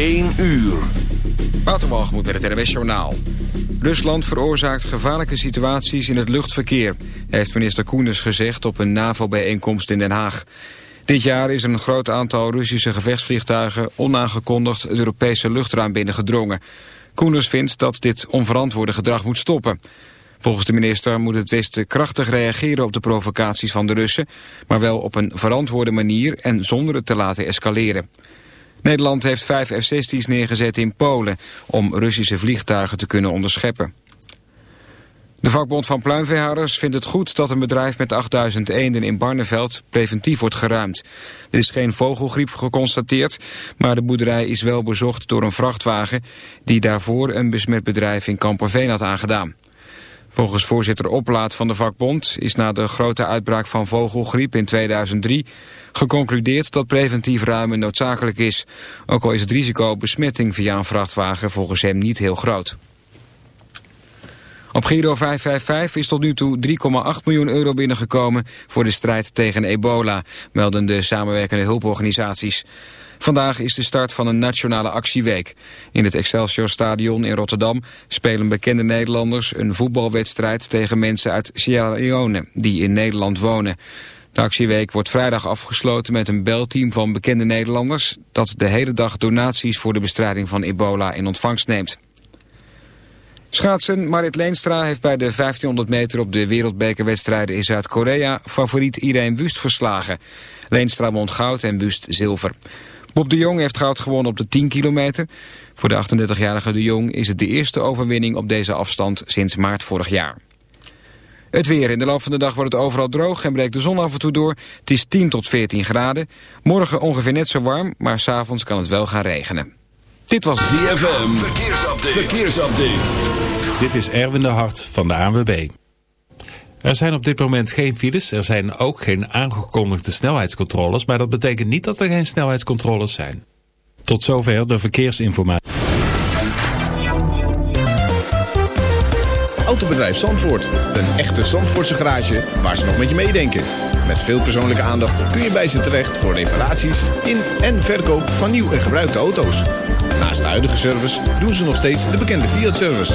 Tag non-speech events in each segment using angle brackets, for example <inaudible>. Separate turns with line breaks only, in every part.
1 uur.
Waterwalgemoed met het NWS Journaal. Rusland veroorzaakt gevaarlijke situaties in het luchtverkeer... heeft minister Koenders gezegd op een NAVO-bijeenkomst in Den Haag. Dit jaar is een groot aantal Russische gevechtsvliegtuigen... onaangekondigd het Europese luchtruim binnengedrongen. Koenders vindt dat dit onverantwoorde gedrag moet stoppen. Volgens de minister moet het Westen krachtig reageren op de provocaties van de Russen... maar wel op een verantwoorde manier en zonder het te laten escaleren. Nederland heeft vijf F-16's neergezet in Polen... om Russische vliegtuigen te kunnen onderscheppen. De vakbond van pluimveehouders vindt het goed dat een bedrijf met 8000 eenden in Barneveld preventief wordt geruimd. Er is geen vogelgriep geconstateerd, maar de boerderij is wel bezocht door een vrachtwagen die daarvoor een besmet bedrijf in Kamperveen had aangedaan. Volgens voorzitter Oplaat van de vakbond is na de grote uitbraak van vogelgriep in 2003 geconcludeerd dat preventief ruimen noodzakelijk is. Ook al is het risico op besmetting via een vrachtwagen volgens hem niet heel groot. Op Giro 555 is tot nu toe 3,8 miljoen euro binnengekomen voor de strijd tegen ebola, melden de samenwerkende hulporganisaties. Vandaag is de start van een nationale actieweek. In het Excelsior Stadion in Rotterdam spelen bekende Nederlanders een voetbalwedstrijd tegen mensen uit Sierra Leone die in Nederland wonen. De actieweek wordt vrijdag afgesloten met een belteam van bekende Nederlanders dat de hele dag donaties voor de bestrijding van ebola in ontvangst neemt. Schaatsen Marit Leenstra heeft bij de 1500 meter op de wereldbekerwedstrijden in Zuid-Korea favoriet Irene Wust verslagen. Leenstra won goud en Wust zilver. Bob de Jong heeft goud gewonnen op de 10 kilometer. Voor de 38-jarige de Jong is het de eerste overwinning op deze afstand sinds maart vorig jaar. Het weer. In de loop van de dag wordt het overal droog en breekt de zon af en toe door. Het is 10 tot 14 graden. Morgen ongeveer net zo warm, maar s'avonds kan het wel gaan regenen. Dit was
ZFM. Verkeersupdate. Verkeersupdate.
Dit is Erwin de Hart van de ANWB. Er zijn op dit moment geen files. Er zijn ook geen aangekondigde snelheidscontroles. Maar dat betekent niet dat er geen snelheidscontroles zijn. Tot zover de verkeersinformatie.
Autobedrijf Zandvoort. Een echte Zandvoortse garage waar ze nog met je meedenken. Met veel persoonlijke aandacht kun je bij ze terecht voor reparaties in en verkoop van nieuw en gebruikte auto's. Naast de huidige service doen ze nog steeds de bekende Fiat-service.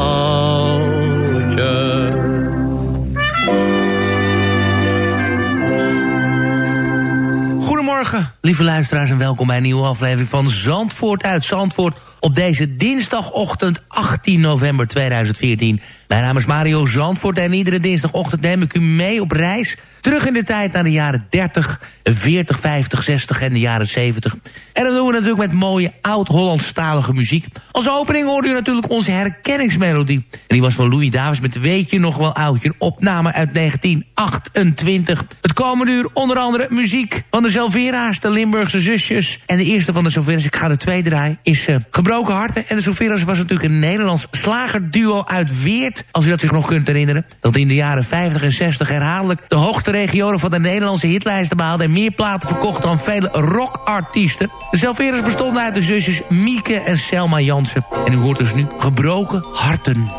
Lieve luisteraars en welkom bij een nieuwe aflevering van Zandvoort uit Zandvoort. Op deze dinsdagochtend 18 november 2014. Mijn naam is Mario Zandvoort en iedere dinsdagochtend neem ik u mee op reis. Terug in de tijd naar de jaren 30, 40, 50, 60 en de jaren 70. En dat doen we natuurlijk met mooie oud-Hollandstalige muziek. Als opening hoorde u natuurlijk onze herkenningsmelodie. En die was van Louis Davis met Weet je nog wel oudje. Een opname uit 1928. Het komende uur onder andere muziek van de Zelvera's, de Limburgse zusjes. En de eerste van de Zelvera's, ik ga de twee draaien, is uh, Gebroken Harten. En de Zelvera's was natuurlijk een Nederlands slagerduo uit Weert. Als u dat zich nog kunt herinneren. Dat in de jaren 50 en 60 herhaaldelijk de hoogste regionen van de Nederlandse hitlijsten behaalde... en meer platen verkocht dan vele rockartiesten. De Zelvera's bestonden uit de zusjes Mieke en Selma Jansen. En u hoort dus nu Gebroken Harten.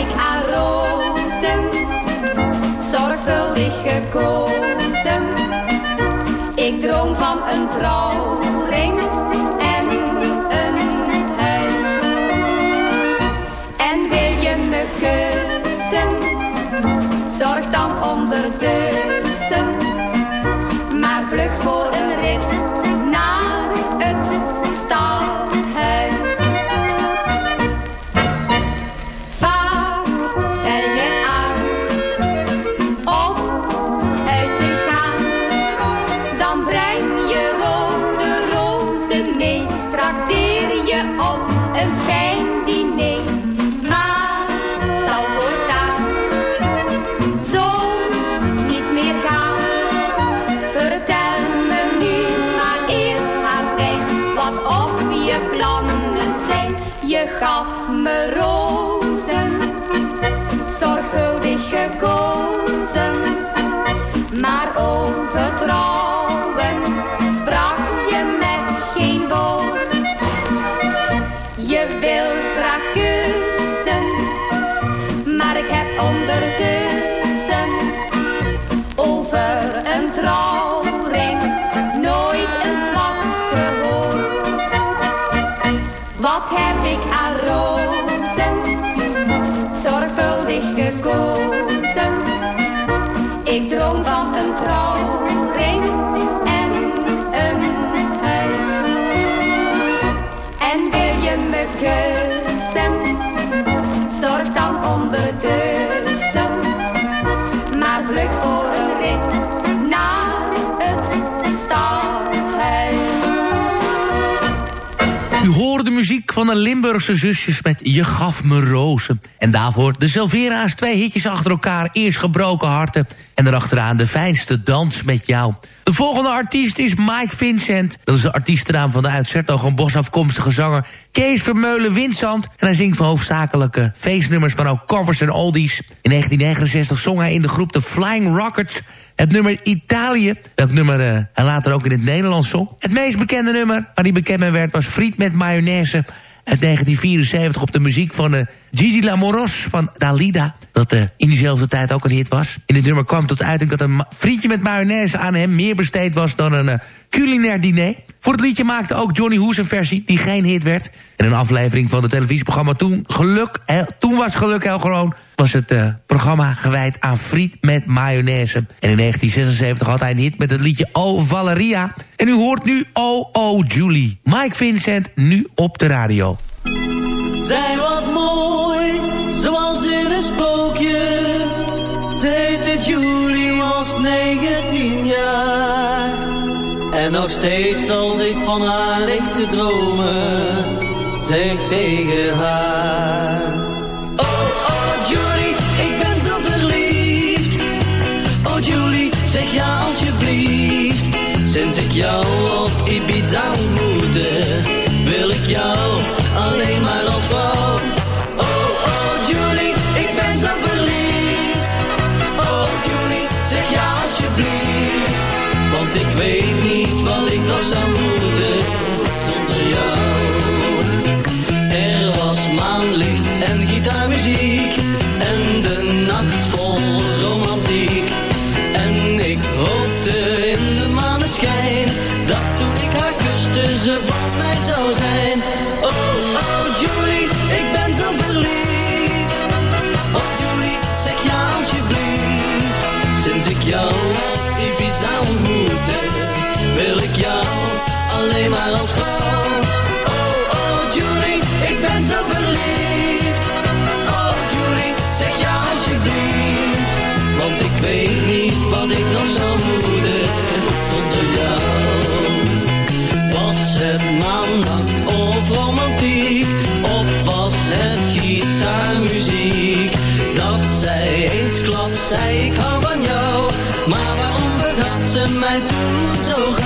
ik aan rozen, zorgvuldig gekozen. Ik droom van een trouwring en een huis. En wil je me kussen, zorg dan
onder de muziek van de Limburgse zusjes met Je gaf me rozen. En daarvoor de Silvera's twee hitjes achter elkaar. Eerst gebroken harten en erachteraan de fijnste dans met jou. De volgende artiest is Mike Vincent. Dat is de artiestennaam van de uit Sertogenbos afkomstige zanger Kees Vermeulen Winsand. En hij zingt van hoofdzakelijke feestnummers, maar ook covers en oldies. In 1969 zong hij in de groep The Flying Rockets het nummer Italië, dat nummer uh, later ook in het Nederlands zong. Het meest bekende nummer waar hij bekend mee werd was Friet met mayonaise uit 1974 op de muziek van uh, Gigi Lamoros van Dalida. Dat uh, in diezelfde tijd ook een hit was. In het nummer kwam tot uiting dat een frietje met mayonaise aan hem meer besteed was dan een uh, culinair diner. Voor het liedje maakte ook Johnny Hoes een versie die geen hit werd. In een aflevering van het televisieprogramma Toen, geluk, eh, toen was Geluk heel gewoon... was het uh, programma gewijd aan friet met mayonaise. En in 1976 had hij een hit met het liedje Oh Valeria. En u hoort nu Oh Oh Julie. Mike Vincent nu op de radio.
Zij was mooi, En nog steeds als ik van haar lig te dromen, zeg tegen haar. Oh, oh Julie, ik ben zo verliefd. Oh Julie, zeg ja alsjeblieft. Sinds ik jou op Ibiza ontmoette, wil ik jou als. Oh, oh Julie, ik ben zo verliefd. Oh Julie, zeg ja alsjeblieft. Want ik weet niet wat ik nog zou moeten zonder jou. Was het maandag of romantiek? Of was het gitaarmuziek? Dat zij eensklaps zei ik hou van jou. Maar waarom vergat ze mij toen zo gauw?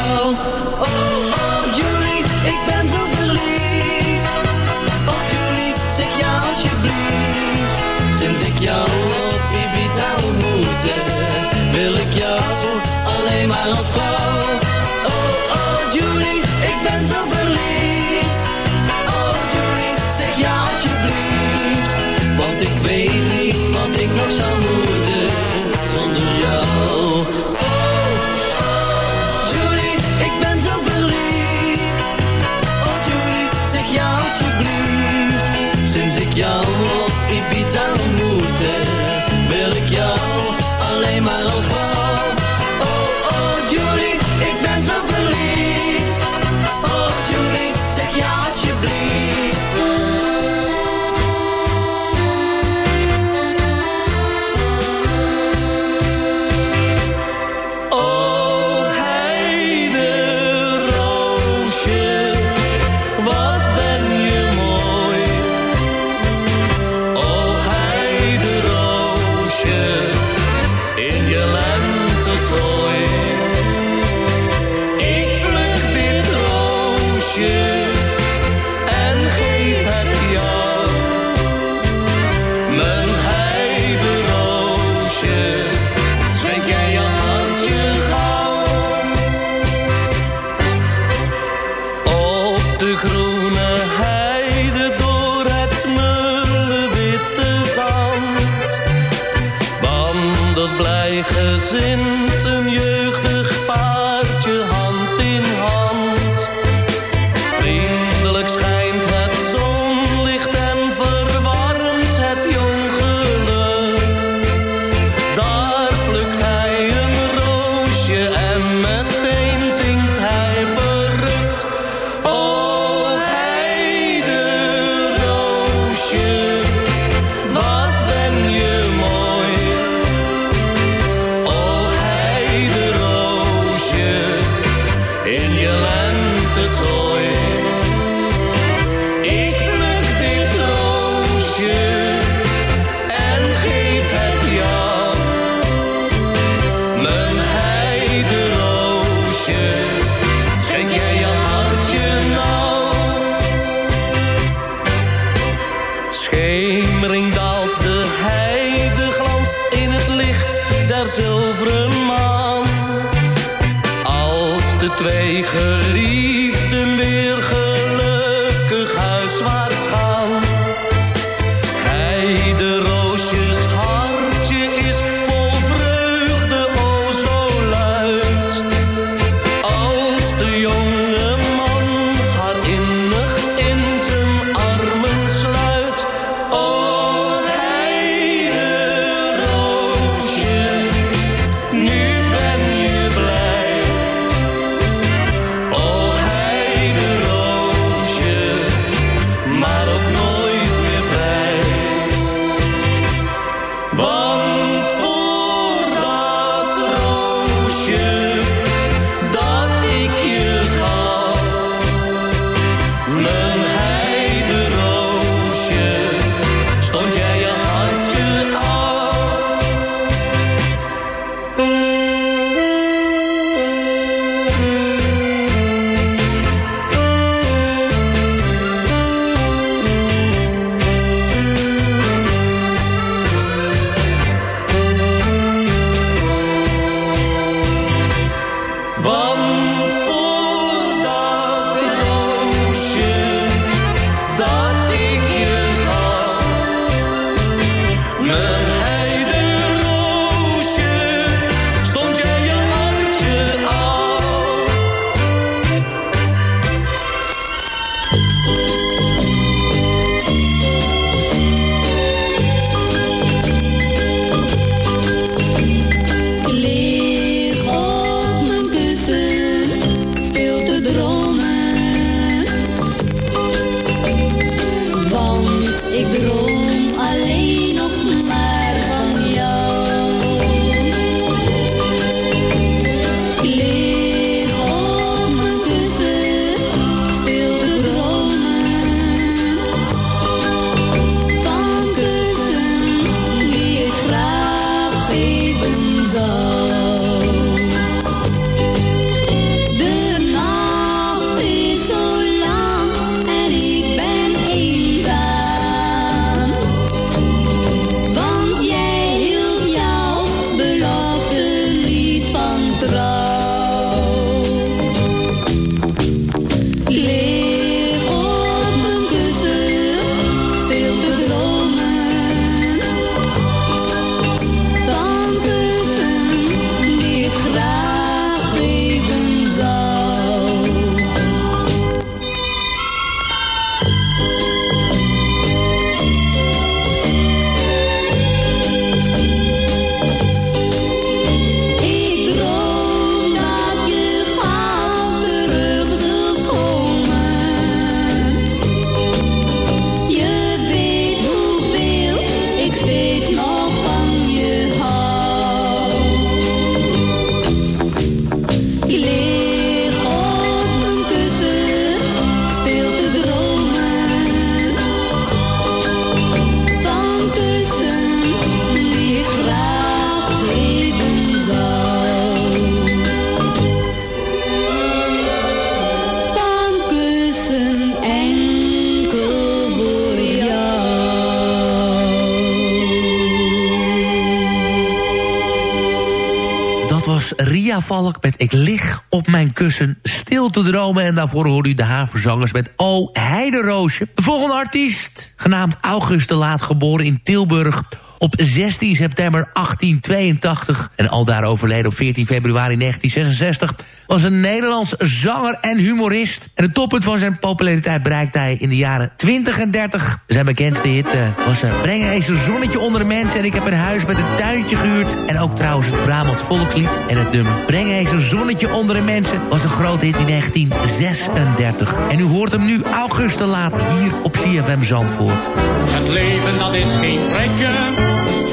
Met Ik lig op mijn kussen stil te dromen. En daarvoor hoor u de haverzangers met O Heideroosje. De volgende artiest, genaamd August de Laat, geboren in Tilburg op 16 september 1882. En aldaar overleden op 14 februari 1966 was een Nederlands zanger en humorist. En het toppunt van zijn populariteit bereikte hij in de jaren 20 en 30. Zijn bekendste hit uh, was uh, Breng eens een zonnetje onder de mensen... en ik heb een huis met een tuintje gehuurd. En ook trouwens het Brabants volkslied en het nummer Breng eens een zonnetje onder de mensen... was een grote hit in 1936. En u hoort hem nu augustus later hier op CFM Zandvoort.
Het leven dat is geen pretje,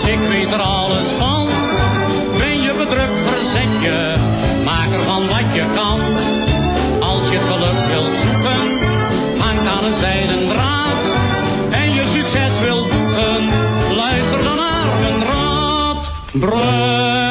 ik weet er alles van. Ben je bedrukt, verzet je, maak ervan wat je kan. Als je geluk wilt zoeken, hangt aan een zijden draad. En je succes wilt boeken, luister dan naar mijn raad. Breng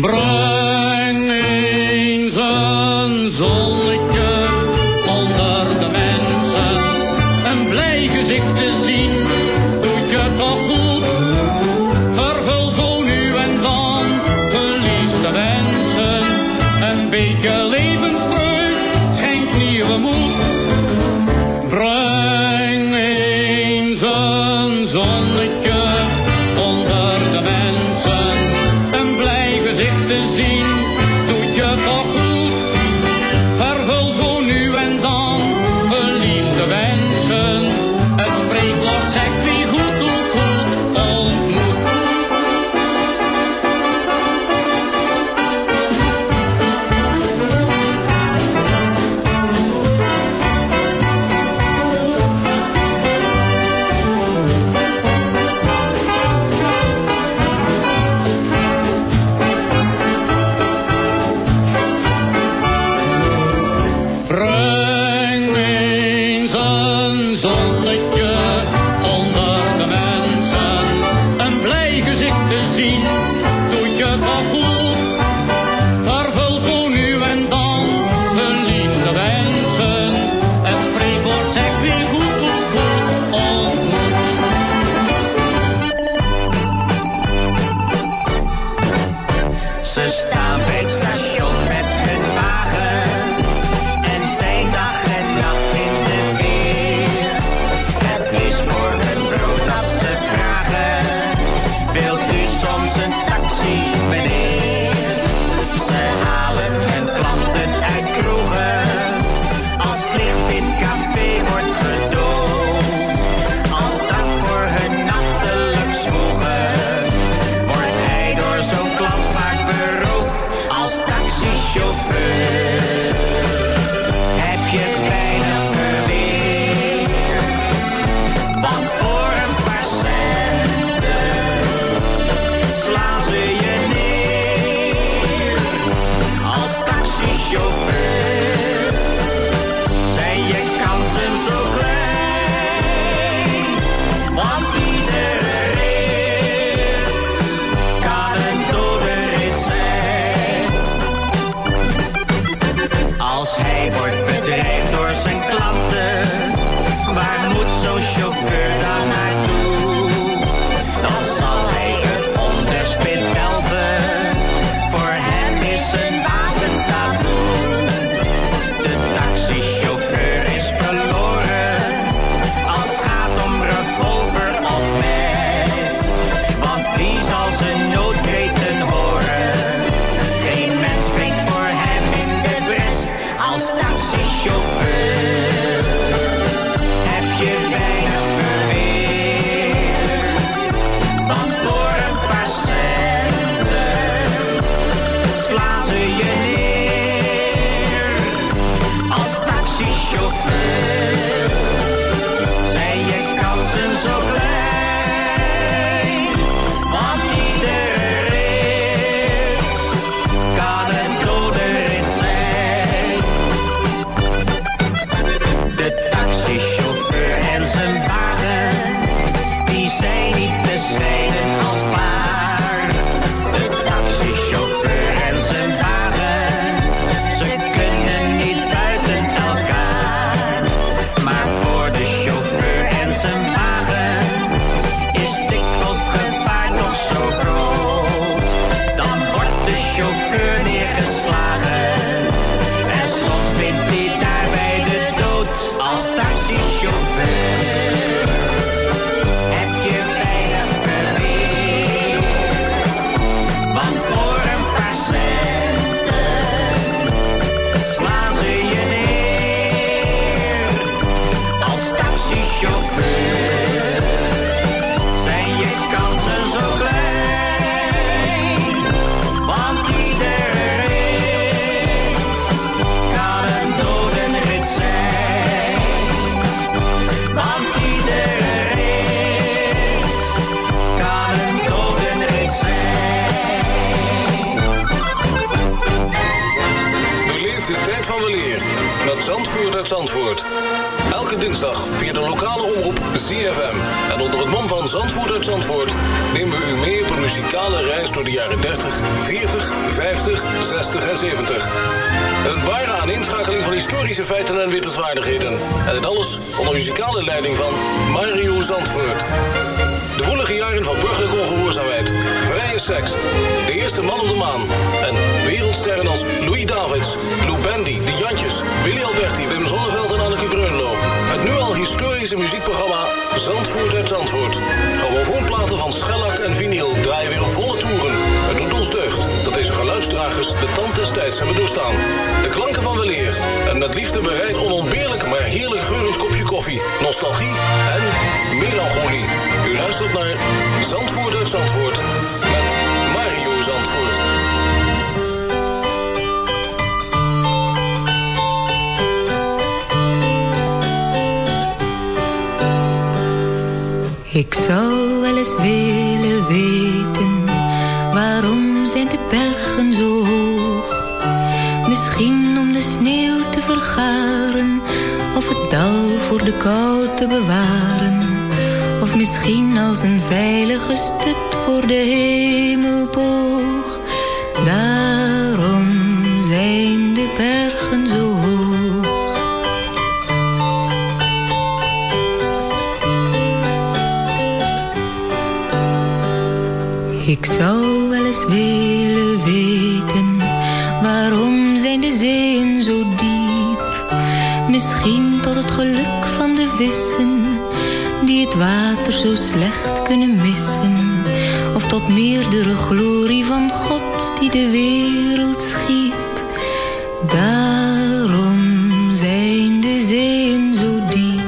Breng eens een zonnetje
nostalgie en melancholie. U luistert naar Zandvoort Zandvoort met Mario Zandvoort.
Ik zou wel eens willen weten, waarom zijn de bergen zo hoog? Misschien om de sneeuw te vergaren, of het dal voor de kou te bewaren. Of misschien als een veilige stut voor de hemelboog. Daarom zijn de bergen zo hoog. Ik zou wel eens willen water zo slecht kunnen missen. Of tot meerdere glorie van God, die de wereld schiep. Daarom zijn de zeeën zo diep.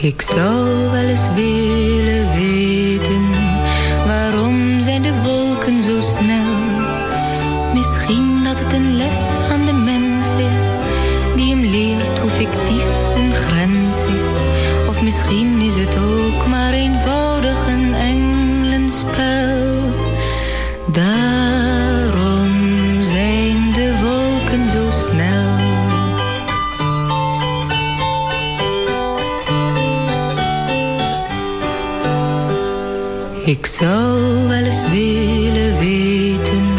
Ik zou Ik zou wel eens willen weten,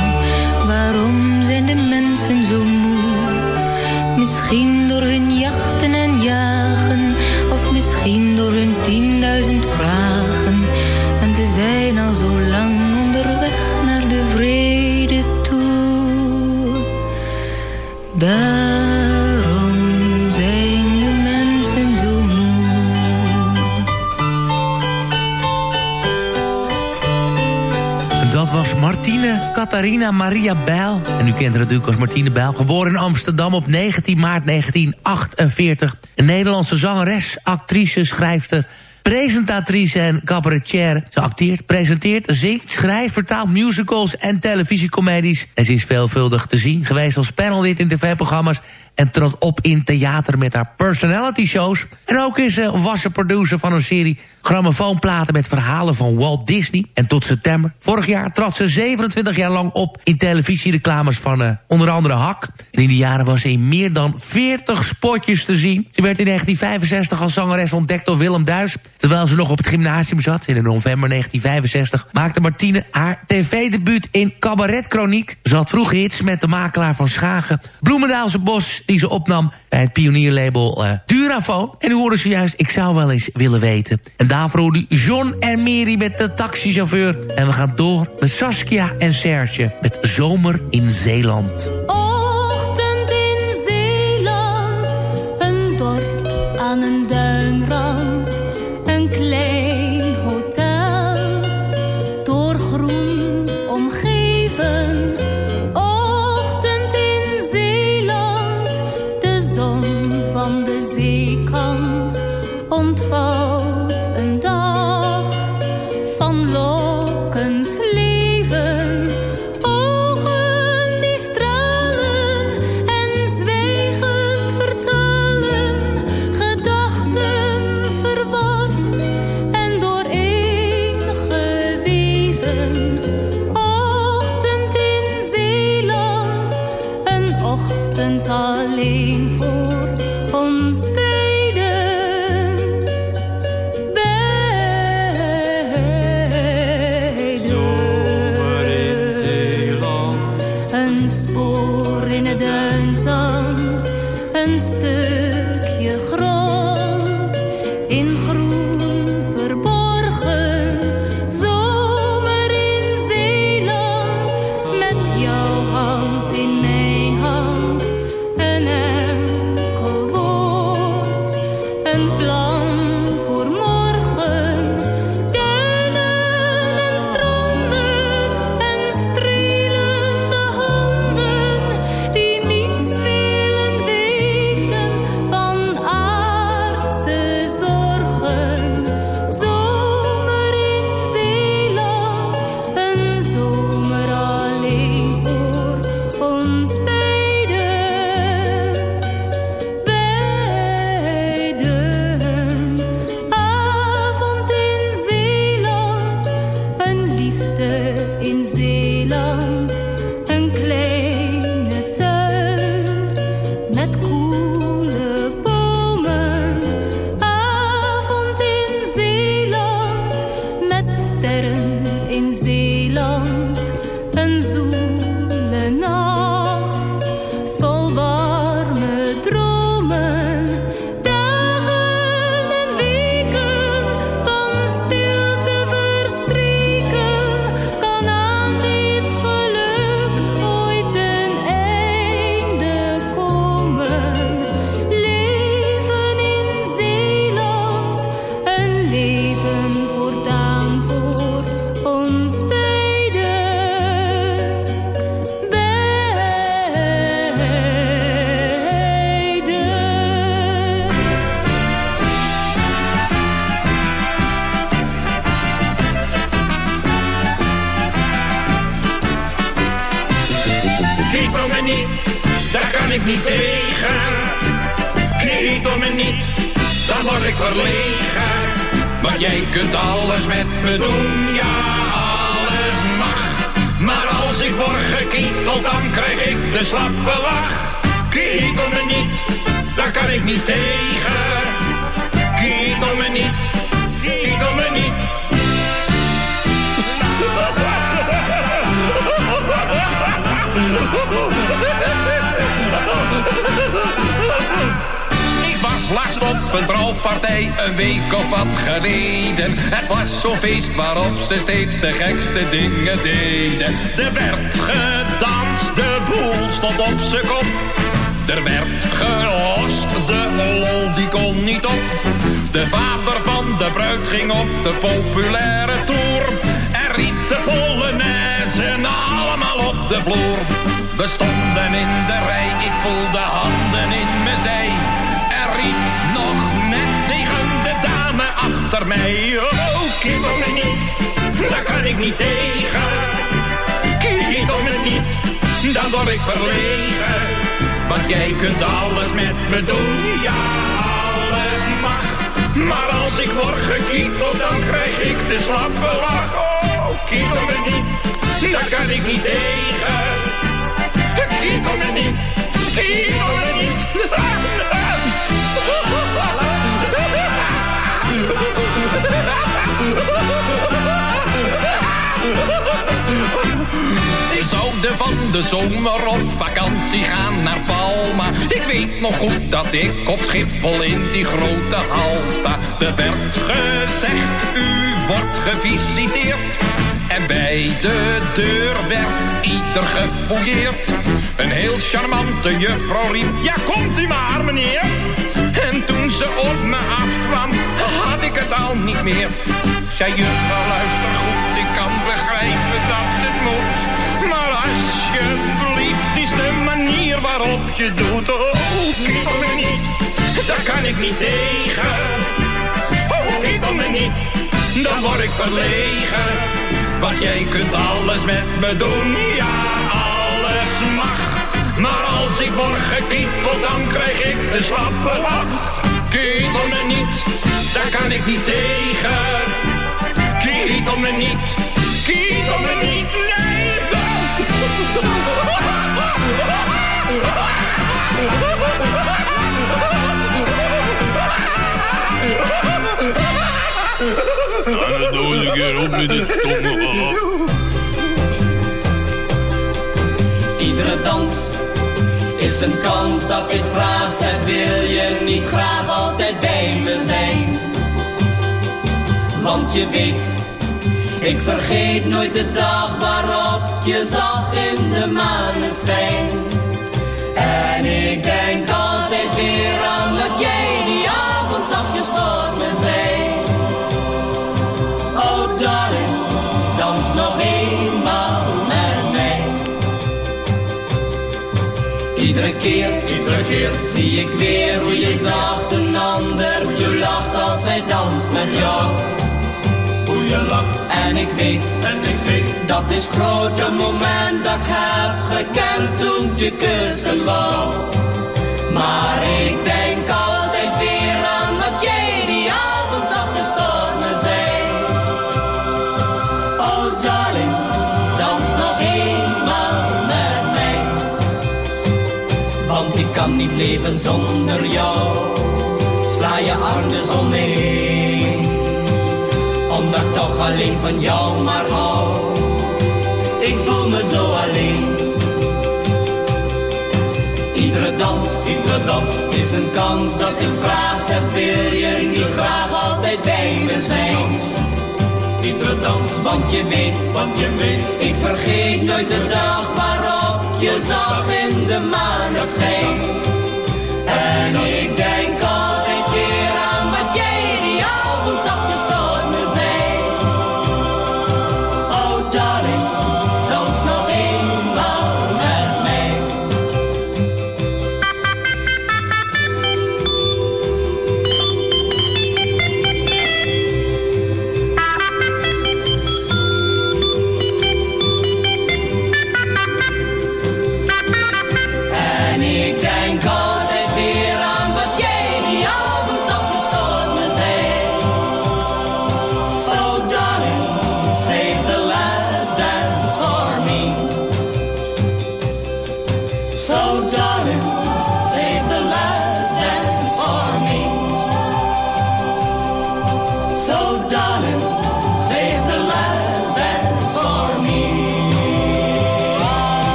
Catharina Maria Bijl. En u kent haar natuurlijk als Martine Bijl. Geboren in Amsterdam op 19 maart 1948. Een Nederlandse zangeres, actrice, schrijfster... presentatrice en cabaretier. Ze acteert, presenteert, zingt, schrijft, vertaalt musicals en televisiecomedies. En ze is veelvuldig te zien geweest als panellid in tv-programma's... en trad op in theater met haar personality shows. En ook is ze wassen producer van een serie grammofoonplaten met verhalen van Walt Disney. En tot september vorig jaar trad ze 27 jaar lang op in televisiereclames van eh, onder andere Hak. En in die jaren was ze in meer dan 40 spotjes te zien. Ze werd in 1965 als zangeres ontdekt door Willem Duis. Terwijl ze nog op het gymnasium zat in november 1965... maakte Martine haar tv-debuut in Cabaret Chroniek. Ze had vroeg hits met de makelaar van Schagen... Bloemendaalse Bos, die ze opnam bij het pionierlabel eh Durafo. En nu horen ze juist Ik zou wel eens willen weten. En daarvoor hoorde John en Mary met de taxichauffeur. En we gaan door met Saskia en Serge met Zomer in Zeeland.
Ochtend de
vloer. We stonden in de rij, ik voelde handen in mijn zij. En riep nog net tegen de dame achter mij.
Oh, kietel me niet, daar kan ik niet tegen. Kietel me niet, dan word ik verlegen. Want jij kunt alles met me doen, ja, alles mag. Maar als ik word gekieteld, dan krijg ik de slappe lach. Oh, me niet, daar kan ik niet tegen. Kietel me niet, kietel me niet.
We zouden van de zomer op vakantie gaan naar Palma. Ik weet nog goed dat ik op Schiphol in die grote hal sta. Er werd gezegd, u wordt gevisiteerd. En bij de deur werd ieder gefouilleerd. Een heel charmante juffrouw riep, ja komt u maar meneer. En toen ze op me afkwam, had ik het al niet meer. Zei juffrouw, luister goed, ik kan begrijpen dat het moet. Maar alsjeblieft is de manier waarop je doet. Oh, kietel me niet, daar kan ik niet tegen. Oh, kietel me niet, dan word ik verlegen. Want jij kunt alles met me doen, ja, alles mag. Maar als ik word gekieteld, dan krijg ik de slappe lach. Kietel me niet, daar kan ik niet tegen. Kietel me niet, kietel me niet, nee.
Ga <laughs> het nog eens een stomme
Iedere dans is een kans dat ik vraag. Zeg, wil je niet graag altijd bij me zijn? Want je weet, ik vergeet nooit de dag waarop je zag in de maneschijn. En ik denk altijd weer aan wat jij die avond zachtjes voor me zei. Iedere keer, iedere keer zie ik weer hoe je zacht een ander, hoe je lacht als hij danst met jou. Hoe je lacht en ik weet, en ik weet, dat is grote moment dat ik heb gekend toen je kussen wou. Maar ik denk altijd niet leven zonder jou. Sla je arm dus om me. Omdat toch alleen van jou maar hou. Ik voel me zo alleen. Iedere dans, iedere dans is een kans dat ik vraag. Zeg, wil je niet graag altijd bij me zijn? Iedere dans, want je weet, want je weet, ik vergeet nooit de dag waarop je zag in de maneschijn. En ik denk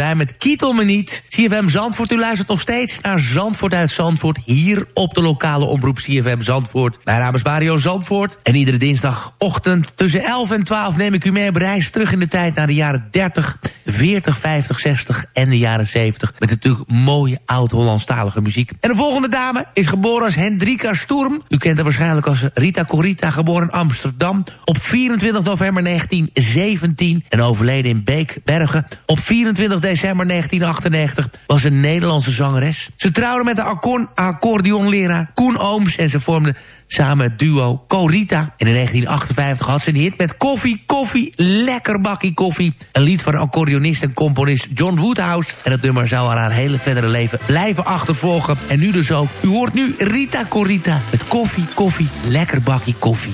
today. Met
Kietel me niet. CFM Zandvoort, u luistert nog steeds naar Zandvoort uit Zandvoort... hier op de lokale omroep CFM Zandvoort. Mijn naam is Mario Zandvoort. En iedere dinsdagochtend tussen 11 en 12 neem ik u mee op reis... terug in de tijd naar de jaren 30, 40, 50, 60 en de jaren 70. Met natuurlijk mooie oud-Hollandstalige muziek. En de volgende dame is geboren als Hendrika Sturm. U kent haar waarschijnlijk als Rita Corita, geboren in Amsterdam... op 24 november 1917 en overleden in Beekbergen. Op 24 december 1998 was een Nederlandse zangeres. Ze trouwde met de accordeon accordeonleraar Koen Ooms... en ze vormden samen het duo Corita. En in 1958 had ze een hit met Koffie, Koffie, Lekker Bakkie Koffie. Een lied van accordeonist en componist John Woodhouse. En het nummer zou haar haar hele verdere leven blijven achtervolgen. En nu dus ook. U hoort nu Rita Corita met Koffie, Koffie, Lekker Bakkie. Koffie,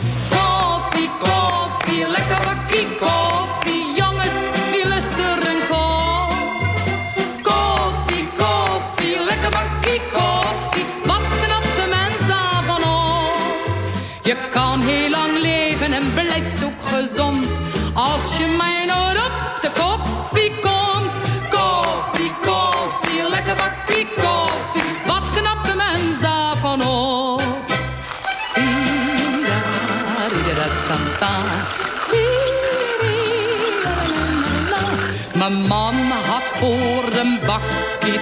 koffie. Wat knapt de mens daarvan op? Je kan heel lang leven en blijft ook gezond. Als je mij nooit op de koffie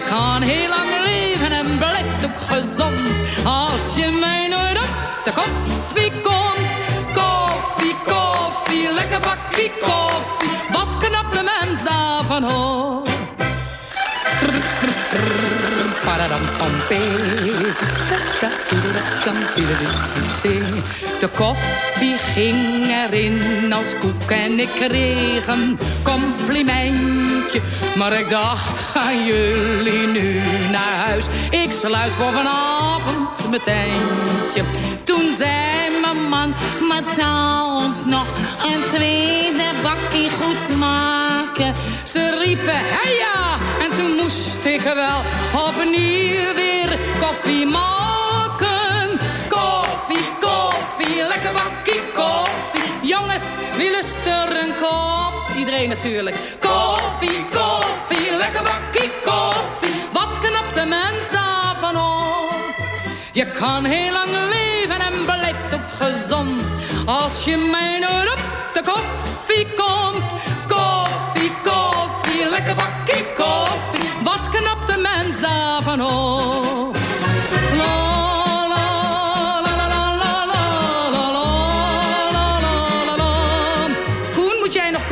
Je kan heel lang leven en blijft ook gezond. Als je mij nooit op de koffie komt. Koffie, koffie, lekker bakkie koffie. Wat knapt de mens daarvan op? De koffie ging erin als koek en ik kreeg een complimentje. Maar ik dacht, gaan jullie nu naar huis? Ik sluit voor vanavond mijn. Toen zei mijn man, maar zou ons nog een tweede bakkie goed smaken? Ze riepen, hey moest ik wel opnieuw weer koffie maken. Koffie, koffie, lekker bakkie koffie. Jongens, wie lust er een kop? Iedereen natuurlijk. Koffie, koffie, lekker bakkie koffie. Wat knapt de mens daarvan op? Je kan heel lang leven en blijft ook gezond. Als je mij nooit op de koffie komt. Koffie, koffie, lekker bakkie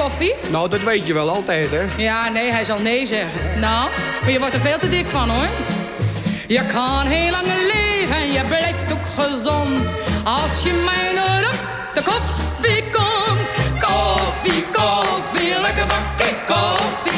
koffie?
Nou, dat weet je wel altijd, hè?
Ja, nee, hij zal nee zeggen. Nou, maar je wordt er veel te dik van, hoor. Je kan heel lang leven en je blijft ook gezond. Als je mij op de koffie komt. Koffie, koffie, lekker bakkie koffie.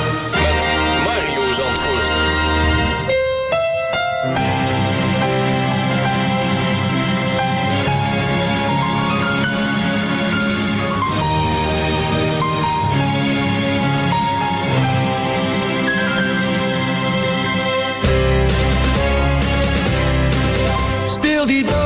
ratito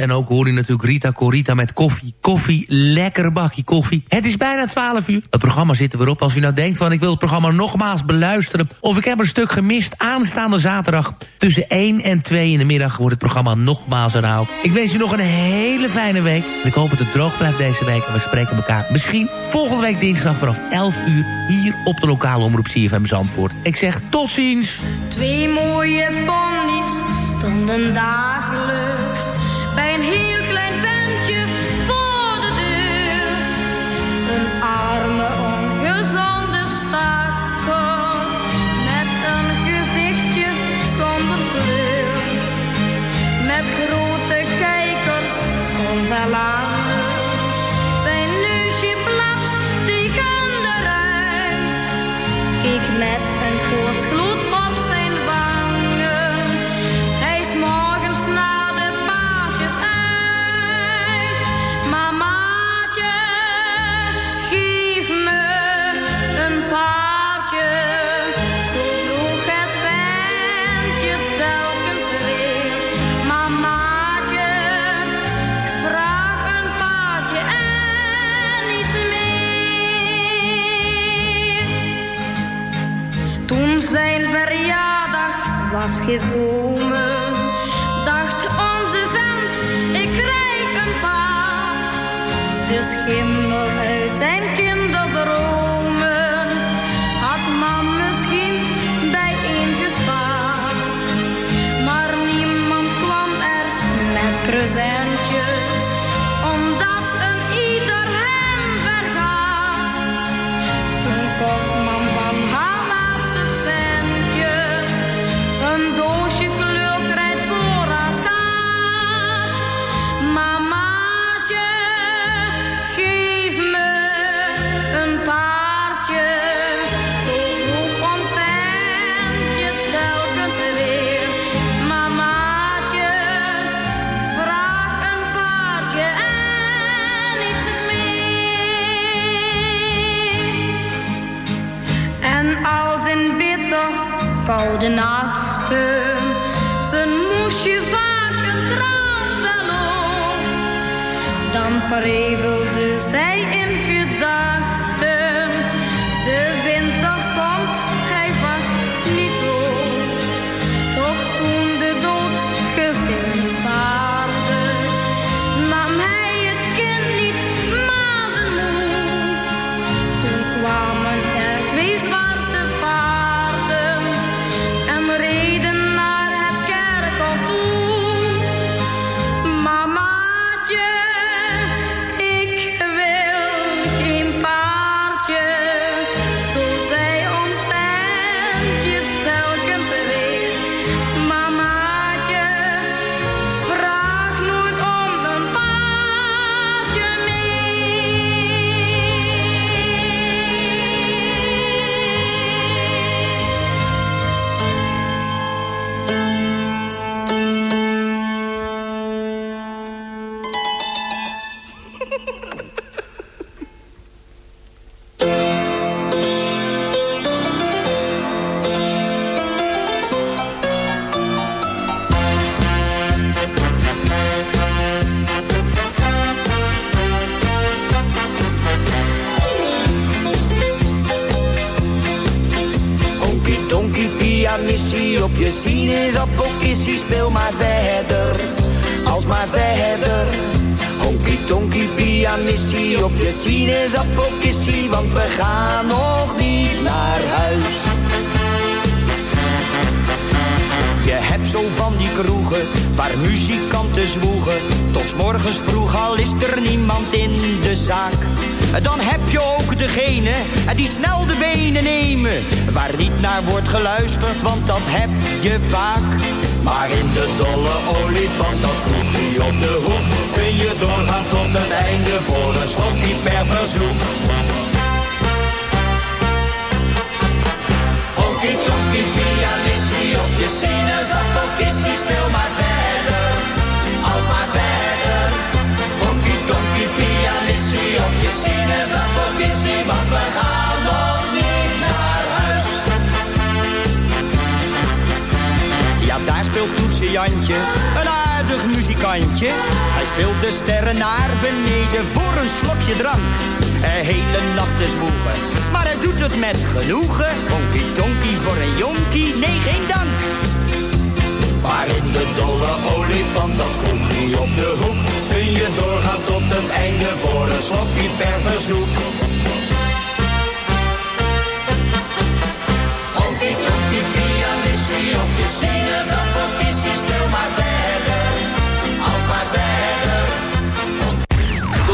En ook hoor je natuurlijk Rita Corita met koffie. Koffie, lekker bakje koffie. Het is bijna 12 uur. Het programma zit er weer op. Als u nou denkt van ik wil het programma nogmaals beluisteren... of ik heb een stuk gemist aanstaande zaterdag... tussen 1 en 2 in de middag wordt het programma nogmaals herhaald. Ik wens u nog een hele fijne week. En ik hoop dat het droog blijft deze week. En we spreken elkaar misschien volgende week dinsdag vanaf 11 uur... hier op de lokale omroep CFM Zandvoort. Ik zeg tot ziens.
Twee mooie ponies stonden dagelijks bij een heel gekomen, dacht onze vent, ik krijg een paard. De schimmel prevelde zij in
op je sinaasappelkissie, speel maar verder, als maar verder. Honky tonky pianissie op je sinaasappelkissie, want we gaan nog niet naar huis. Je hebt zo van die kroegen waar muzikanten zwoegen. Tot morgens vroeg al is er niemand in de zaak. Dan heb je ook degene die snel de benen nemen. Waar niet naar wordt geluisterd, want dat heb je vaak. Maar in de dolle olifant, dat kroegje op de hoek. Kun je doorgaan tot het einde voor een slok niet per verzoek. Honky tonky pianissie op je sinaasappelkissie, speel maar verder, Jantje, een aardig muzikantje. Hij speelt de sterren naar beneden voor een slokje drank. Een hele nacht zwoegen, maar hij doet het met genoegen. Honky tonky voor een jonkie, nee geen dank. Maar in de dolle olifant, dat kroegje op de hoek, kun je doorgaan tot het einde voor een slokje per verzoek.